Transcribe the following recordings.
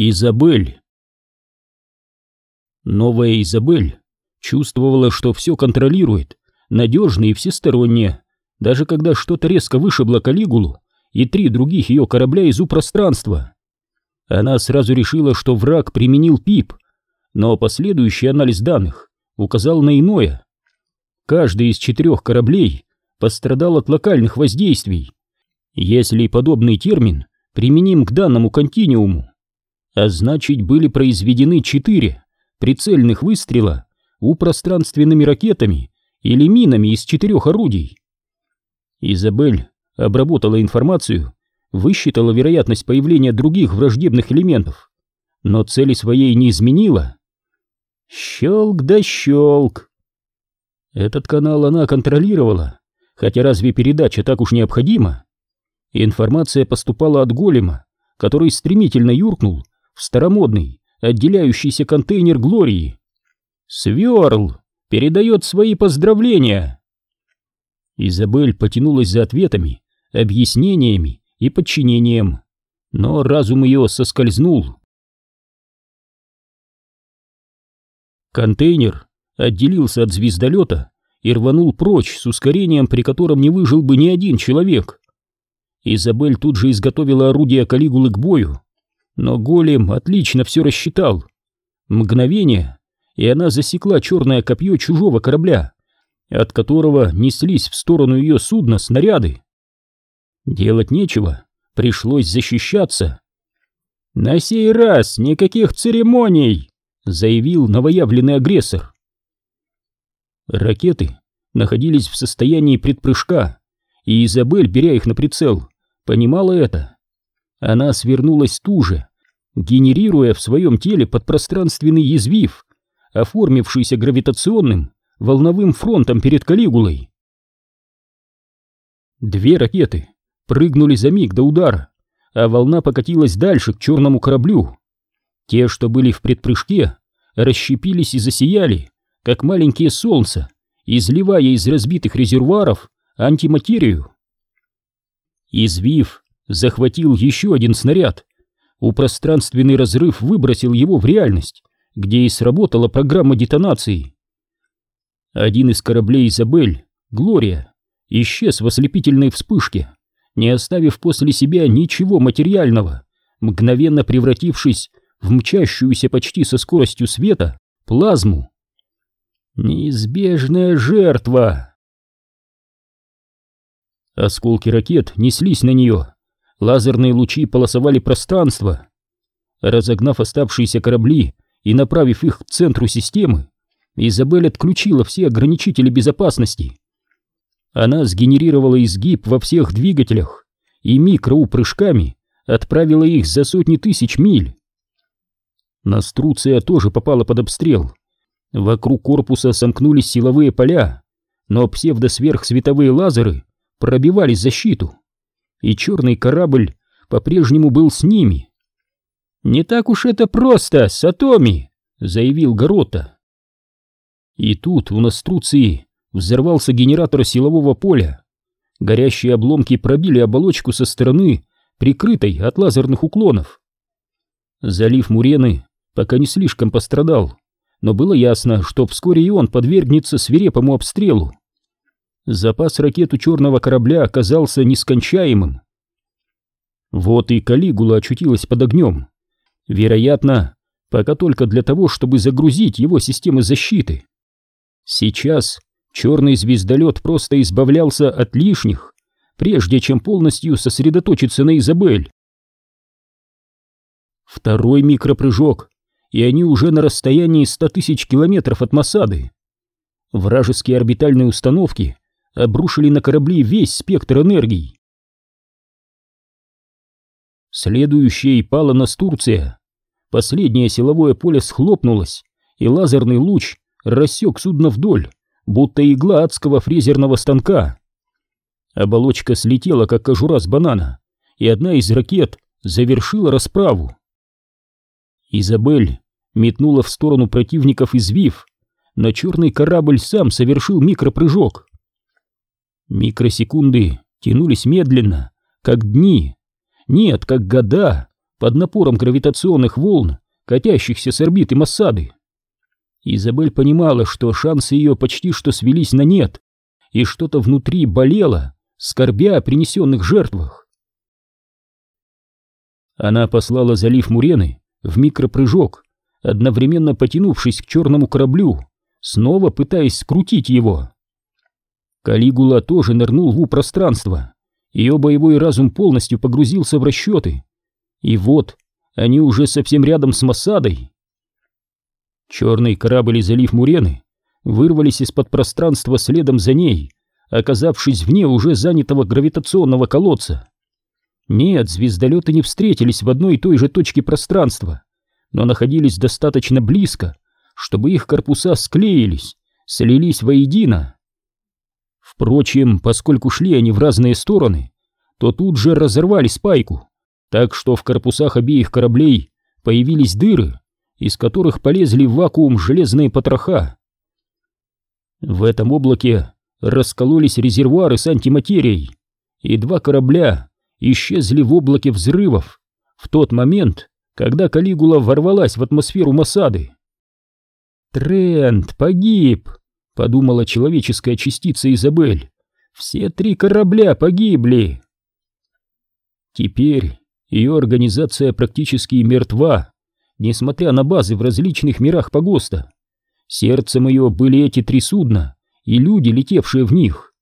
Изабель. Новая Изабель чувствовала, что все контролирует, надежно и всесторонне, даже когда что-то резко вышибло Калигулу и три других ее корабля из пространства. Она сразу решила, что враг применил ПИП, но последующий анализ данных указал на иное. Каждый из четырех кораблей пострадал от локальных воздействий, если подобный термин применим к данному континууму а значит были произведены четыре прицельных выстрела у пространственными ракетами или минами из четырех орудий. Изабель обработала информацию, высчитала вероятность появления других враждебных элементов, но цели своей не изменила. Щелк да щелк. Этот канал она контролировала, хотя разве передача так уж необходима? Информация поступала от голема, который стремительно юркнул в старомодный, отделяющийся контейнер Глории. Сверл передает свои поздравления. Изабель потянулась за ответами, объяснениями и подчинением, но разум ее соскользнул. Контейнер отделился от звездолета и рванул прочь с ускорением, при котором не выжил бы ни один человек. Изабель тут же изготовила орудие Калигулы к бою, но голем отлично все рассчитал. Мгновение, и она засекла черное копье чужого корабля, от которого неслись в сторону ее судна снаряды. Делать нечего, пришлось защищаться. «На сей раз никаких церемоний!» — заявил новоявленный агрессор. Ракеты находились в состоянии предпрыжка, и Изабель, беря их на прицел, понимала это. Она свернулась туже, генерируя в своем теле подпространственный язвив, оформившийся гравитационным волновым фронтом перед Калигулой. Две ракеты прыгнули за миг до удара, а волна покатилась дальше к черному кораблю. Те, что были в предпрыжке, расщепились и засияли, как маленькие солнца, изливая из разбитых резервуаров антиматерию. Извив захватил еще один снаряд, у пространственный разрыв выбросил его в реальность, где и сработала программа детонации. Один из кораблей Изабель, Глория, исчез в ослепительной вспышке, не оставив после себя ничего материального, мгновенно превратившись в мчащуюся почти со скоростью света плазму. Неизбежная жертва! Осколки ракет неслись на нее, лазерные лучи полосовали пространство. Разогнав оставшиеся корабли и направив их к центру системы, Изабель отключила все ограничители безопасности. Она сгенерировала изгиб во всех двигателях и микроупрыжками отправила их за сотни тысяч миль. Наструция тоже попала под обстрел. Вокруг корпуса сомкнулись силовые поля, но псевдосверхсветовые лазеры пробивали защиту и черный корабль по-прежнему был с ними. «Не так уж это просто, Сатоми!» — заявил Горота. И тут у Наструции взорвался генератор силового поля. Горящие обломки пробили оболочку со стороны, прикрытой от лазерных уклонов. Залив Мурены пока не слишком пострадал, но было ясно, что вскоре и он подвергнется свирепому обстрелу. Запас ракет у черного корабля оказался нескончаемым. Вот и Калигула очутилась под огнем. Вероятно, пока только для того, чтобы загрузить его системы защиты. Сейчас черный звездолет просто избавлялся от лишних, прежде чем полностью сосредоточиться на Изабель. Второй микропрыжок, и они уже на расстоянии ста тысяч километров от Масады. Вражеские орбитальные установки обрушили на корабли весь спектр энергий. Следующей пала Настурция. Последнее силовое поле схлопнулось, и лазерный луч рассек судно вдоль, будто игла адского фрезерного станка. Оболочка слетела, как кожура с банана, и одна из ракет завершила расправу. Изабель метнула в сторону противников извив, но черный корабль сам совершил микропрыжок. Микросекунды тянулись медленно, как дни. Нет, как года, под напором гравитационных волн, катящихся с орбиты Массады. Изабель понимала, что шансы ее почти что свелись на нет, и что-то внутри болело, скорбя о принесенных жертвах. Она послала залив Мурены в микропрыжок, одновременно потянувшись к черному кораблю, снова пытаясь скрутить его. Калигула тоже нырнул в пространство. Ее боевой разум полностью погрузился в расчеты. И вот, они уже совсем рядом с Масадой. Черный корабль и залив Мурены вырвались из-под пространства следом за ней, оказавшись вне уже занятого гравитационного колодца. Нет, звездолеты не встретились в одной и той же точке пространства, но находились достаточно близко, чтобы их корпуса склеились, слились воедино. Впрочем, поскольку шли они в разные стороны, то тут же разорвали спайку, так что в корпусах обеих кораблей появились дыры, из которых полезли в вакуум железные потроха. В этом облаке раскололись резервуары с антиматерией, и два корабля исчезли в облаке взрывов в тот момент, когда Калигула ворвалась в атмосферу Масады. «Трент погиб!» — подумала человеческая частица Изабель. «Все три корабля погибли!» Теперь ее организация практически мертва, несмотря на базы в различных мирах погоста. Сердцем ее были эти три судна и люди, летевшие в них.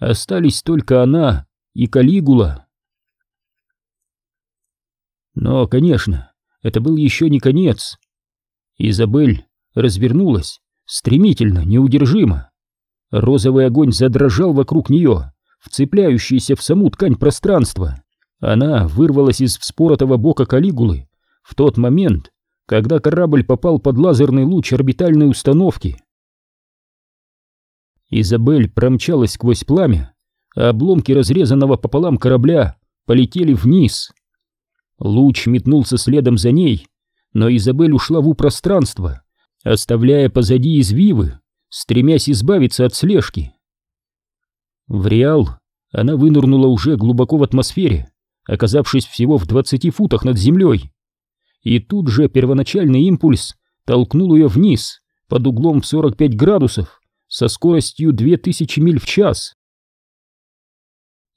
Остались только она и Калигула. Но, конечно, это был еще не конец. Изабель развернулась стремительно, неудержимо. Розовый огонь задрожал вокруг нее, вцепляющийся в саму ткань пространства. Она вырвалась из вспоротого бока Калигулы в тот момент, когда корабль попал под лазерный луч орбитальной установки. Изабель промчалась сквозь пламя, а обломки разрезанного пополам корабля полетели вниз. Луч метнулся следом за ней, но Изабель ушла в пространство, оставляя позади извивы, стремясь избавиться от слежки. В Реал она вынырнула уже глубоко в атмосфере, оказавшись всего в 20 футах над землей. И тут же первоначальный импульс толкнул ее вниз, под углом в 45 градусов, со скоростью 2000 миль в час.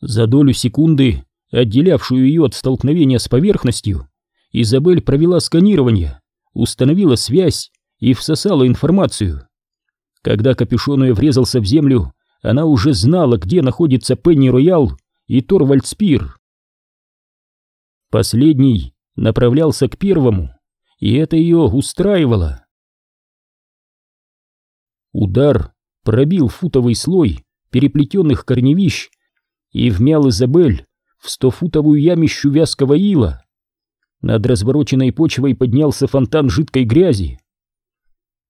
За долю секунды отделявшую ее от столкновения с поверхностью, Изабель провела сканирование, установила связь и всосала информацию. Когда капюшон ее врезался в землю, она уже знала, где находится Пенни Роял и Торвальд Спир. Последний направлялся к первому, и это ее устраивало. Удар пробил футовый слой переплетенных корневищ и вмял Изабель в стофутовую ямищу вязкого ила. Над развороченной почвой поднялся фонтан жидкой грязи.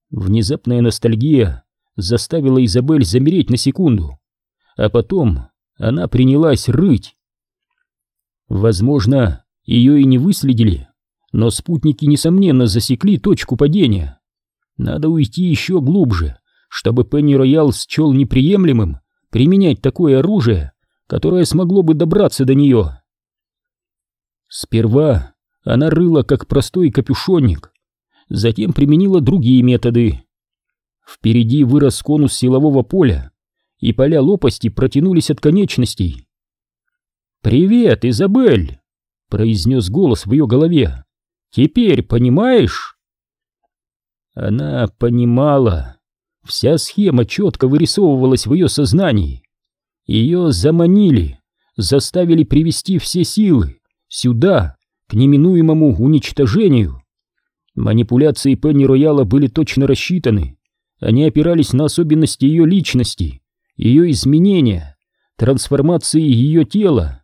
Внезапная ностальгия заставила Изабель замереть на секунду, а потом она принялась рыть. Возможно, ее и не выследили, но спутники, несомненно, засекли точку падения. Надо уйти еще глубже, чтобы Пенни Роял счел неприемлемым применять такое оружие которое смогло бы добраться до нее. Сперва она рыла как простой капюшонник, затем применила другие методы. Впереди вырос конус силового поля, и поля лопасти протянулись от конечностей. «Привет, Изабель!» — произнес голос в ее голове. «Теперь понимаешь?» Она понимала. Вся схема четко вырисовывалась в ее сознании. Ее заманили, заставили привести все силы сюда, к неминуемому уничтожению. Манипуляции Пенни Рояла были точно рассчитаны. Они опирались на особенности ее личности, ее изменения, трансформации ее тела.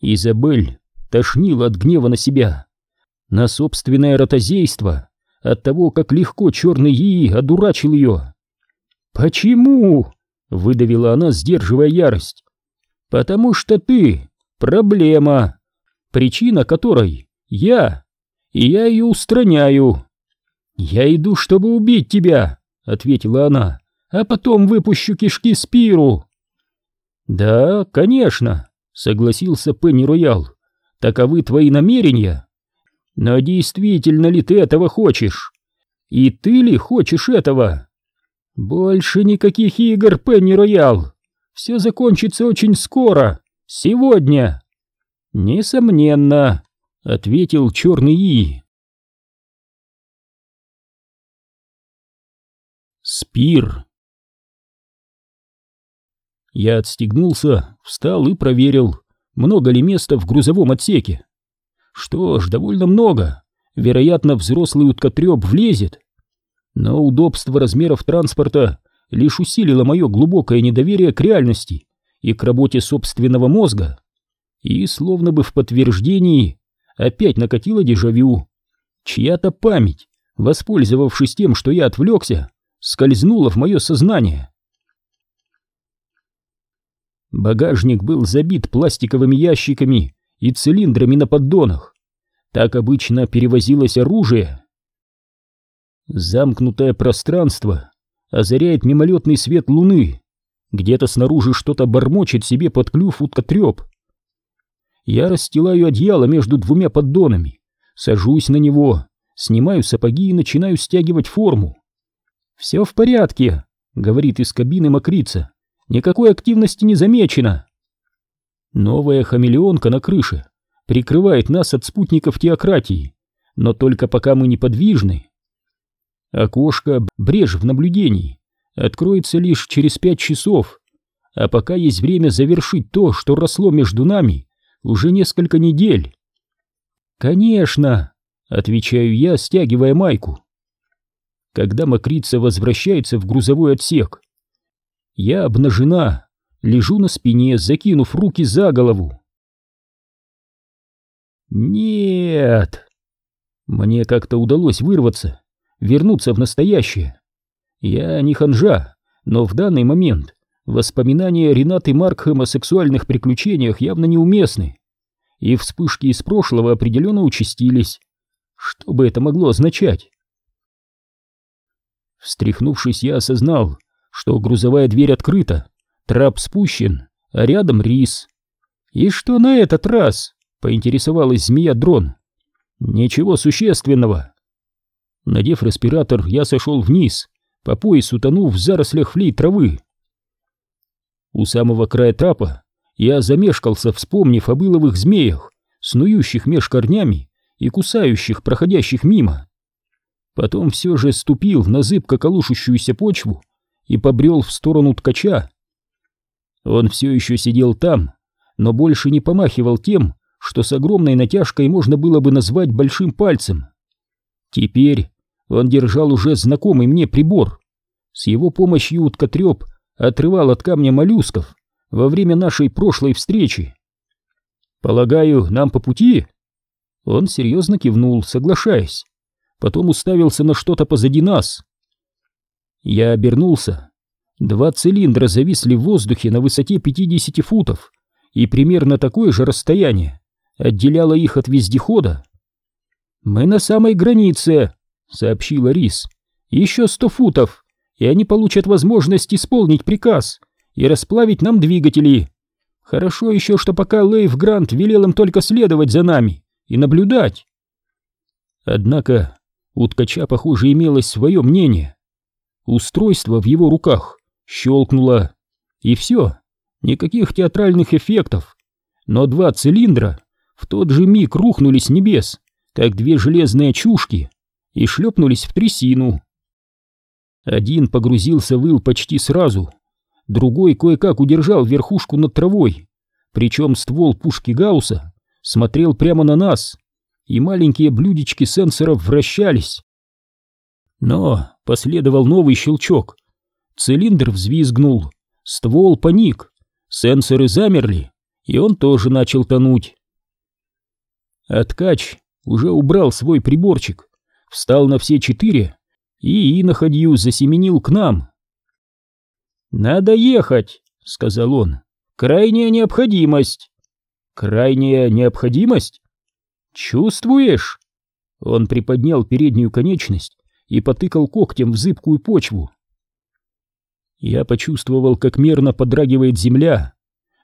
Изабель тошнила от гнева на себя, на собственное ротозейство, от того, как легко черный Yi одурачил ее. «Почему?» Выдавила она, сдерживая ярость. «Потому что ты — проблема, причина которой я, и я ее устраняю». «Я иду, чтобы убить тебя», — ответила она, — «а потом выпущу кишки Спиру». «Да, конечно», — согласился Пенни Роял. таковы твои намерения. Но действительно ли ты этого хочешь? И ты ли хочешь этого? Больше никаких игр, Пенни Роял. Все закончится очень скоро. Сегодня. Несомненно, ответил черный И. Спир. Я отстегнулся, встал и проверил, много ли места в грузовом отсеке. Что ж, довольно много. Вероятно, взрослый уткотреб влезет. Но удобство размеров транспорта лишь усилило мое глубокое недоверие к реальности и к работе собственного мозга. И, словно бы в подтверждении, опять накатило дежавю. Чья-то память, воспользовавшись тем, что я отвлекся, скользнула в мое сознание. Багажник был забит пластиковыми ящиками и цилиндрами на поддонах. Так обычно перевозилось оружие. Замкнутое пространство озаряет мимолетный свет луны. Где-то снаружи что-то бормочет себе под клюв уткотреп. Я расстилаю одеяло между двумя поддонами, сажусь на него, снимаю сапоги и начинаю стягивать форму. «Все в порядке», — говорит из кабины мокрица. Никакой активности не замечено. Новая хамелеонка на крыше прикрывает нас от спутников теократии, но только пока мы неподвижны. Окошко, брешь в наблюдении, откроется лишь через пять часов, а пока есть время завершить то, что росло между нами уже несколько недель. «Конечно», — отвечаю я, стягивая майку. Когда мокрица возвращается в грузовой отсек, я обнажена, лежу на спине, закинув руки за голову. Нет! Мне как-то удалось вырваться, вернуться в настоящее. Я не ханжа, но в данный момент воспоминания Ренаты Маркхэм о сексуальных приключениях явно неуместны, и вспышки из прошлого определенно участились. Что бы это могло означать? Встряхнувшись, я осознал, что грузовая дверь открыта, трап спущен, а рядом рис. «И что на этот раз?» — поинтересовалась змея-дрон. «Ничего существенного». Надев респиратор, я сошел вниз, по пояс утонув в зарослях флей травы. У самого края трапа я замешкался, вспомнив о быловых змеях, снующих меж корнями и кусающих, проходящих мимо. Потом все же ступил на зыбко колушущуюся почву и побрел в сторону ткача. Он все еще сидел там, но больше не помахивал тем, что с огромной натяжкой можно было бы назвать большим пальцем. Теперь он держал уже знакомый мне прибор. С его помощью уткотреп отрывал от камня моллюсков во время нашей прошлой встречи. «Полагаю, нам по пути?» Он серьезно кивнул, соглашаясь. Потом уставился на что-то позади нас. Я обернулся. Два цилиндра зависли в воздухе на высоте 50 футов, и примерно такое же расстояние отделяло их от вездехода. «Мы на самой границе», — сообщила Рис. «Еще сто футов, и они получат возможность исполнить приказ и расплавить нам двигатели. Хорошо еще, что пока Лейв Грант велел им только следовать за нами и наблюдать». Однако у ткача, похоже, имелось свое мнение. Устройство в его руках щелкнуло, и все, никаких театральных эффектов. Но два цилиндра в тот же миг рухнули с небес, как две железные чушки, и шлепнулись в трясину. Один погрузился в ил почти сразу, другой кое-как удержал верхушку над травой, причем ствол пушки Гаусса смотрел прямо на нас, и маленькие блюдечки сенсоров вращались. Но последовал новый щелчок. Цилиндр взвизгнул, ствол паник, сенсоры замерли, и он тоже начал тонуть. Откач уже убрал свой приборчик, встал на все четыре и иноходью засеменил к нам. «Надо ехать», — сказал он. «Крайняя необходимость». «Крайняя необходимость?» «Чувствуешь?» Он приподнял переднюю конечность и потыкал когтем в зыбкую почву. Я почувствовал, как мерно подрагивает земля,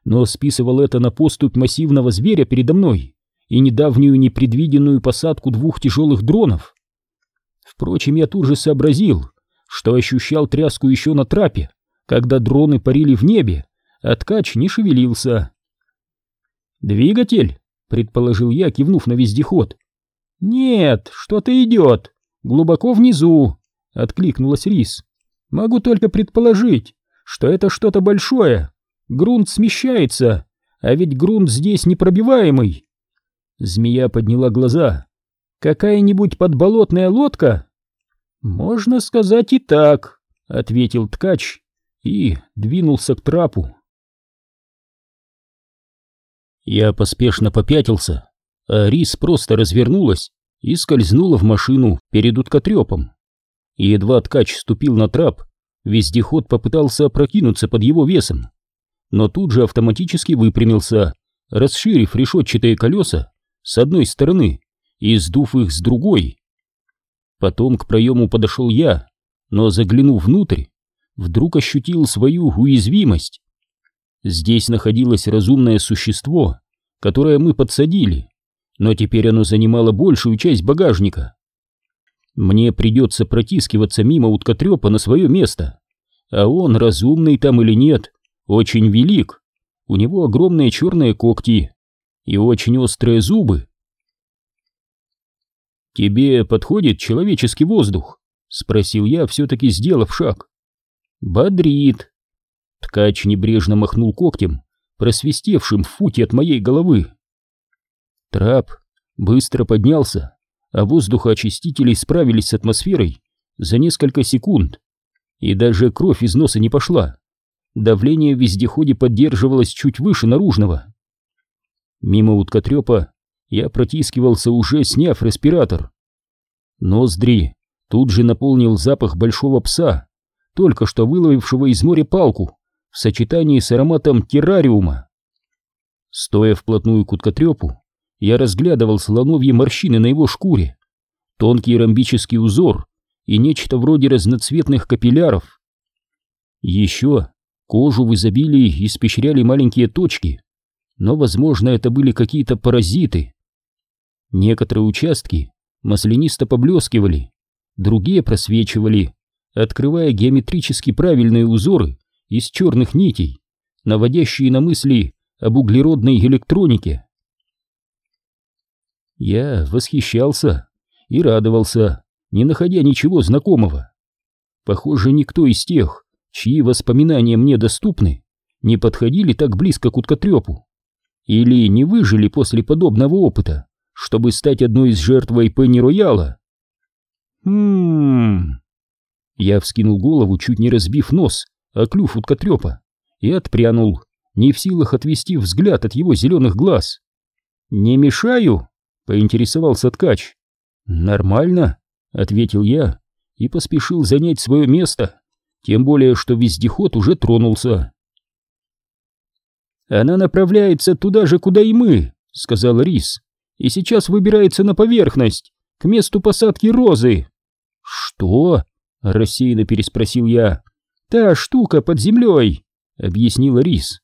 но списывал это на поступь массивного зверя передо мной и недавнюю непредвиденную посадку двух тяжелых дронов. Впрочем, я тут же сообразил, что ощущал тряску еще на трапе, когда дроны парили в небе, а ткач не шевелился. «Двигатель?» — предположил я, кивнув на вездеход. «Нет, что-то идет. Глубоко внизу», — откликнулась Рис. «Могу только предположить, что это что-то большое. Грунт смещается, а ведь грунт здесь непробиваемый». Змея подняла глаза. «Какая-нибудь подболотная лодка?» «Можно сказать и так», — ответил ткач и двинулся к трапу. Я поспешно попятился, а Рис просто развернулась и скользнула в машину перед уткотрепом. И едва ткач ступил на трап, вездеход попытался опрокинуться под его весом, но тут же автоматически выпрямился, расширив решетчатые колеса с одной стороны и сдув их с другой. Потом к проему подошел я, но заглянув внутрь, вдруг ощутил свою уязвимость. Здесь находилось разумное существо, которое мы подсадили, но теперь оно занимало большую часть багажника. Мне придется протискиваться мимо уткотрепа на свое место, а он, разумный там или нет, очень велик. У него огромные черные когти и очень острые зубы. «Тебе подходит человеческий воздух?» — спросил я, все-таки сделав шаг. «Бодрит», Ткач небрежно махнул когтем, просвистевшим в футе от моей головы. Трап быстро поднялся, а воздухоочистители справились с атмосферой за несколько секунд, и даже кровь из носа не пошла. Давление в вездеходе поддерживалось чуть выше наружного. Мимо уткотрепа я протискивался, уже сняв респиратор. Ноздри тут же наполнил запах большого пса, только что выловившего из моря палку в сочетании с ароматом террариума. Стоя вплотную к уткотрепу, я разглядывал слоновьи морщины на его шкуре, тонкий ромбический узор и нечто вроде разноцветных капилляров. Еще кожу в изобилии испещряли маленькие точки, но, возможно, это были какие-то паразиты. Некоторые участки маслянисто поблескивали, другие просвечивали, открывая геометрически правильные узоры из черных нитей, наводящие на мысли об углеродной электронике. Я восхищался и радовался, не находя ничего знакомого. Похоже, никто из тех, чьи воспоминания мне доступны, не подходили так близко к уткотрепу или не выжили после подобного опыта, чтобы стать одной из жертвой Пенни Рояла. Хм. Я вскинул голову, чуть не разбив нос, а клюв уткотрепа, и отпрянул, не в силах отвести взгляд от его зеленых глаз. «Не мешаю?» — поинтересовался ткач. «Нормально», — ответил я и поспешил занять свое место, тем более, что вездеход уже тронулся. «Она направляется туда же, куда и мы», — сказал Рис, — «и сейчас выбирается на поверхность, к месту посадки розы». «Что?» — рассеянно переспросил я. «Та штука под землей», — объяснила Рис.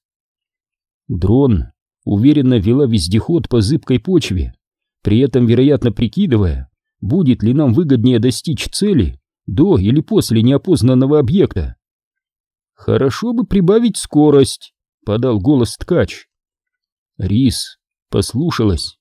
Дрон уверенно вела вездеход по зыбкой почве, при этом, вероятно, прикидывая, будет ли нам выгоднее достичь цели до или после неопознанного объекта. «Хорошо бы прибавить скорость», — подал голос ткач. Рис послушалась